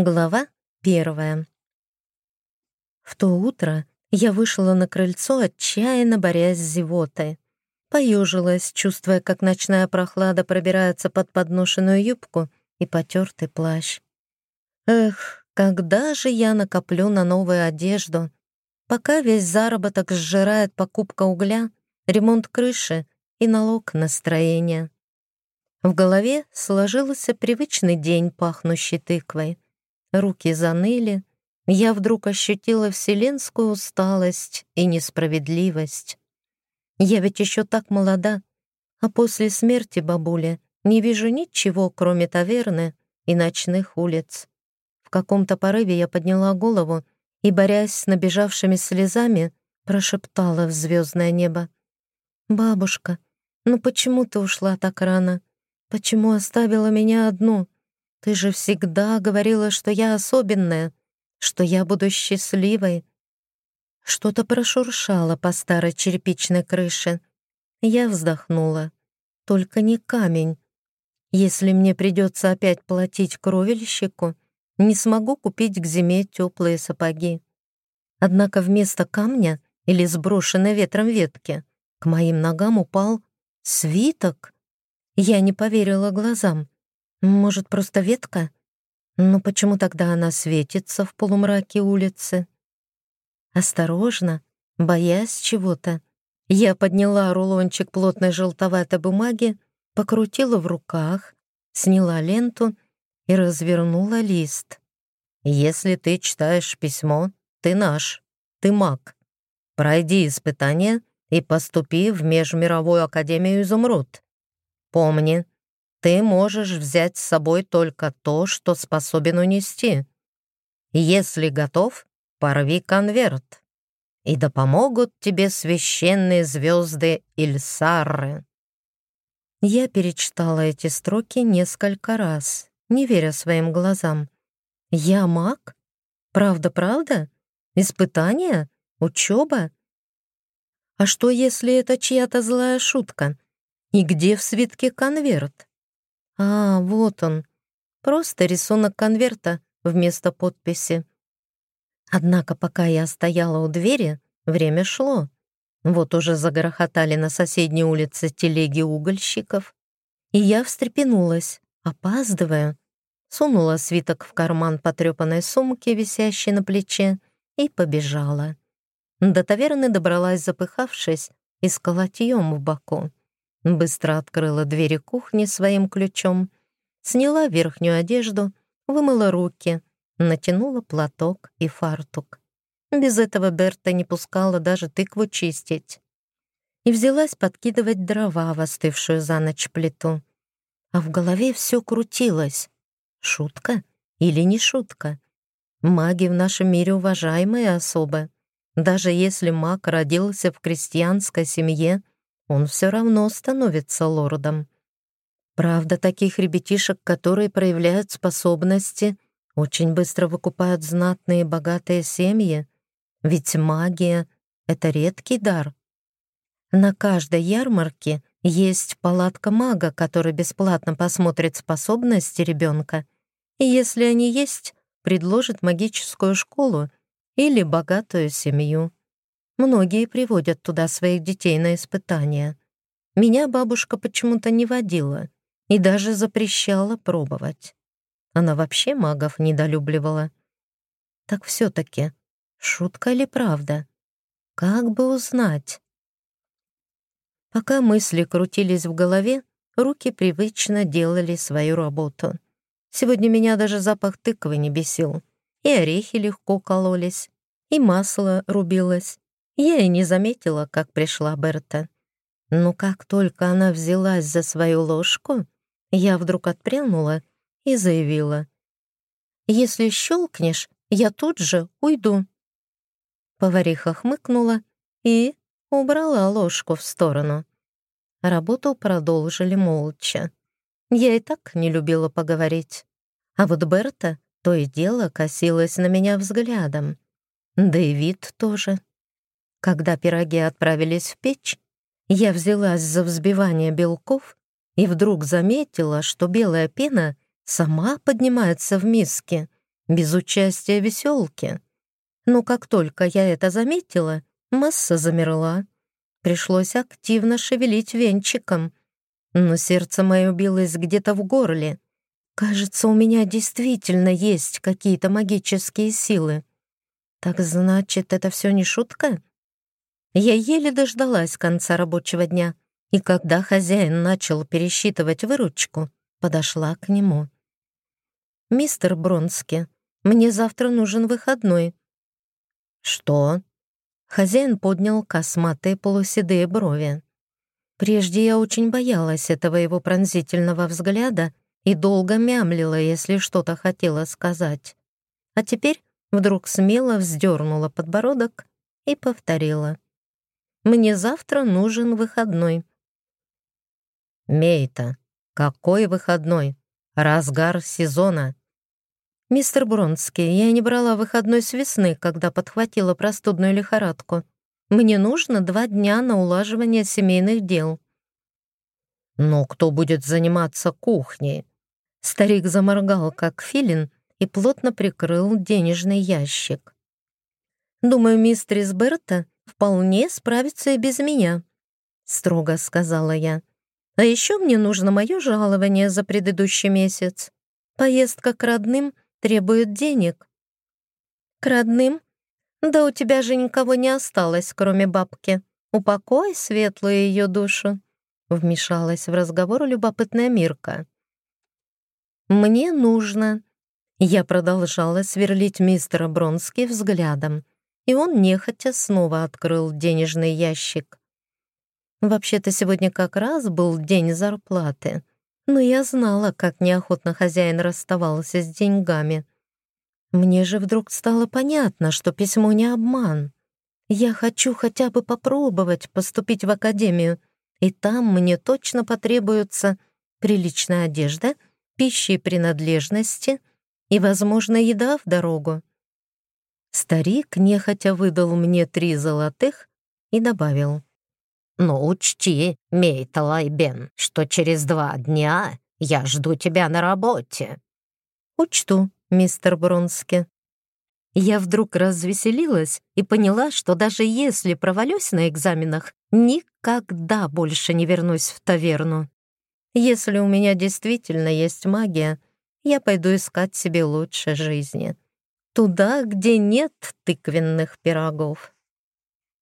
Глава первая. В то утро я вышла на крыльцо, отчаянно борясь с зевотой. Поюжилась, чувствуя, как ночная прохлада пробирается под подношенную юбку и потертый плащ. Эх, когда же я накоплю на новую одежду? Пока весь заработок сжирает покупка угля, ремонт крыши и налог на строение. В голове сложился привычный день, пахнущий тыквой — руки заныли, я вдруг ощутила вселенскую усталость и несправедливость. Я ведь еще так молода, а после смерти бабули не вижу ничего, кроме таверны и ночных улиц. В каком-то порыве я подняла голову и, борясь с набежавшими слезами, прошептала в звездное небо. «Бабушка, ну почему ты ушла так рано? Почему оставила меня одну?» Ты же всегда говорила, что я особенная, что я буду счастливой. Что-то прошуршало по старой черепичной крыше. Я вздохнула. Только не камень. Если мне придется опять платить кровельщику, не смогу купить к зиме теплые сапоги. Однако вместо камня или сброшенной ветром ветки к моим ногам упал свиток. Я не поверила глазам. Может, просто ветка? Но почему тогда она светится в полумраке улицы? Осторожно, боясь чего-то, я подняла рулончик плотной желтоватой бумаги, покрутила в руках, сняла ленту и развернула лист. «Если ты читаешь письмо, ты наш, ты маг. Пройди испытание и поступи в Межмировую Академию Изумруд. Помни, ты можешь взять с собой только то, что способен унести. Если готов, порви конверт, и да помогут тебе священные звезды Ильсары. Я перечитала эти строки несколько раз, не веря своим глазам. Я маг? Правда-правда? Испытание? Учеба? А что, если это чья-то злая шутка? И где в свитке конверт? А, вот он. Просто рисунок конверта вместо подписи. Однако, пока я стояла у двери, время шло. Вот уже загрохотали на соседней улице телеги угольщиков. И я встрепенулась, опаздывая. Сунула свиток в карман потрепанной сумки, висящей на плече, и побежала. До таверны добралась, запыхавшись, и с колотьем в боку. Быстро открыла двери кухни своим ключом, сняла верхнюю одежду, вымыла руки, натянула платок и фартук. Без этого Берта не пускала даже тыкву чистить. И взялась подкидывать дрова в остывшую за ночь плиту. А в голове все крутилось. Шутка или не шутка? Маги в нашем мире уважаемые особы. Даже если маг родился в крестьянской семье, он все равно становится лордом. Правда, таких ребятишек, которые проявляют способности, очень быстро выкупают знатные богатые семьи, ведь магия — это редкий дар. На каждой ярмарке есть палатка мага, который бесплатно посмотрит способности ребенка, и если они есть, предложит магическую школу или богатую семью. Многие приводят туда своих детей на испытания. Меня бабушка почему-то не водила и даже запрещала пробовать. Она вообще магов недолюбливала. Так все-таки, шутка или правда? Как бы узнать? Пока мысли крутились в голове, руки привычно делали свою работу. Сегодня меня даже запах тыквы не бесил. И орехи легко кололись, и масло рубилось, я и не заметила, как пришла Берта. Но как только она взялась за свою ложку, я вдруг отпрянула и заявила. «Если щелкнешь, я тут же уйду». Повариха хмыкнула и убрала ложку в сторону. Работу продолжили молча. Я и так не любила поговорить. А вот Берта то и дело косилась на меня взглядом. Да и вид тоже. Когда пироги отправились в печь, я взялась за взбивание белков и вдруг заметила, что белая пена сама поднимается в миске, без участия веселки. Но как только я это заметила, масса замерла. Пришлось активно шевелить венчиком. Но сердце мое билось где-то в горле. Кажется, у меня действительно есть какие-то магические силы. Так значит, это все не шутка? Я еле дождалась конца рабочего дня, и когда хозяин начал пересчитывать выручку, подошла к нему. «Мистер Бронски, мне завтра нужен выходной». «Что?» Хозяин поднял косматые полуседые брови. Прежде я очень боялась этого его пронзительного взгляда и долго мямлила, если что-то хотела сказать. А теперь вдруг смело вздернула подбородок и повторила. «Мне завтра нужен выходной». «Мейта, какой выходной? Разгар сезона. «Мистер Бронский, я не брала выходной с весны, когда подхватила простудную лихорадку. Мне нужно два дня на улаживание семейных дел». «Но кто будет заниматься кухней?» Старик заморгал, как филин, и плотно прикрыл денежный ящик. «Думаю, мистерис Берта вполне справится и без меня», — строго сказала я. «А еще мне нужно мое жалование за предыдущий месяц. Поездка к родным — требует денег. К родным? Да у тебя же никого не осталось, кроме бабки. Упокой светлую ее душу. Вмешалась в разговор любопытная Мирка. «Мне нужно...» Я продолжала сверлить мистера Бронски взглядом, и он нехотя снова открыл денежный ящик. Вообще-то сегодня как раз был день зарплаты но я знала, как неохотно хозяин расставался с деньгами. Мне же вдруг стало понятно, что письмо не обман. Я хочу хотя бы попробовать поступить в академию, и там мне точно потребуется приличная одежда, пища и принадлежности и, возможно, еда в дорогу. Старик нехотя выдал мне три золотых и добавил. Но учти, Мейталай Бен, что через два дня я жду тебя на работе». «Учту, мистер Бронски». Я вдруг развеселилась и поняла, что даже если провалюсь на экзаменах, никогда больше не вернусь в таверну. Если у меня действительно есть магия, я пойду искать себе лучшей жизни. Туда, где нет тыквенных пирогов.